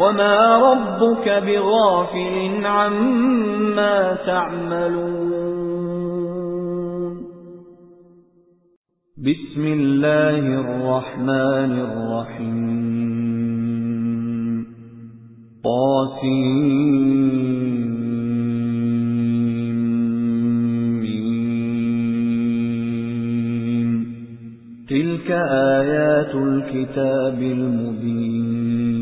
وَمَا رَبُّكَ بِغَافِلٍ عَمَّا تَعْمَلُونَ. بِسْمِ اللَّهِ الرَّحْمَنِ الرَّحِيمِ. طاسمين. تِلْكَ آيَاتُ الْكِتَابِ الْمُبِينِ.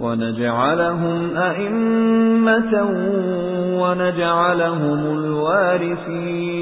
ونجعلهم أئمة ونجعلهم الوارثين.